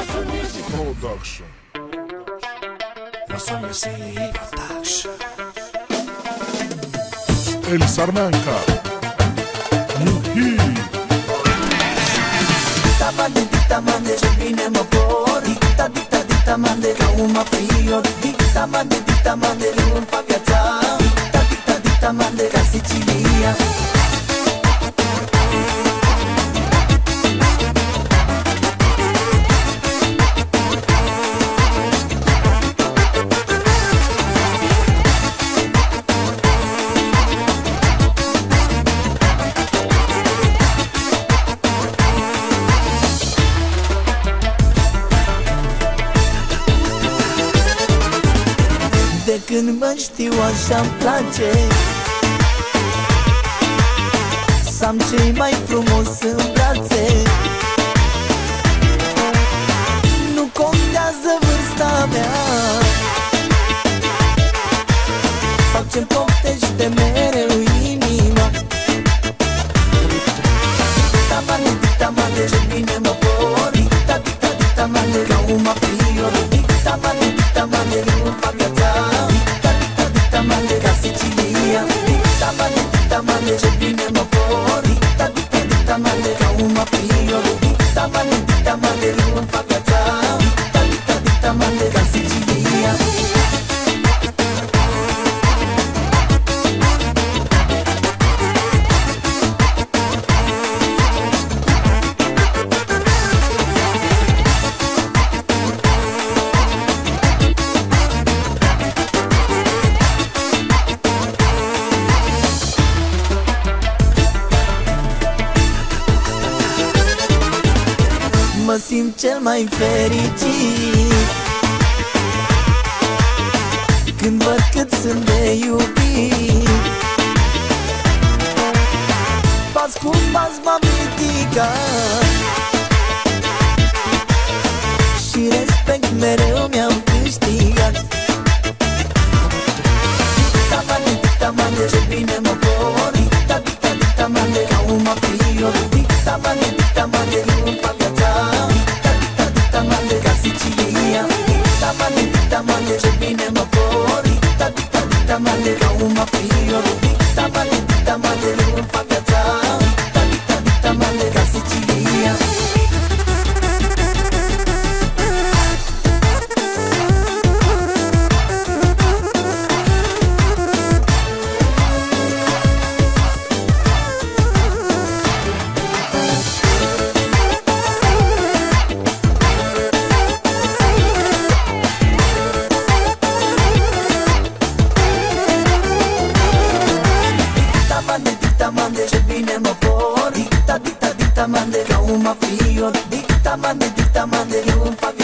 Production. Russell Music Production. El Sarmanca. Muhi. Dita mande, dita mande, ce bine mă por Dita, dita, dita mande, ca un mafio Dita mande, dita mande, îmi fac viața Dita, dita, dita mande, ca Sicilia De când mă știu așa-mi place. Să am cei mai frumos în brațe. Nu contează vârsta mea. Fac ce-mi poftește mereu inima. Dita mane, dita mane, ce bine mă por Dita, dita, dita mane, ca un mafio Dita mane, dita mane, îmi fac viața Iya, dikta mane, dikta mane, jebine moko Dikta, dikta, dikta mane, kauma piyo Dikta mane, dikta mane, liwa mfakata Dikta, dikta, dikta simt cel mai fericit. Când văd cât sunt de iubit. Pas cu pas m-am ridicat Și respect mereu mi-am câștigat. Dita mane, dita mane, ce bine mă mande, dita mande, ce bine mă por. Dita, dita, dita mande, ca un mafio Dita mande, dita mande, eu îmi fac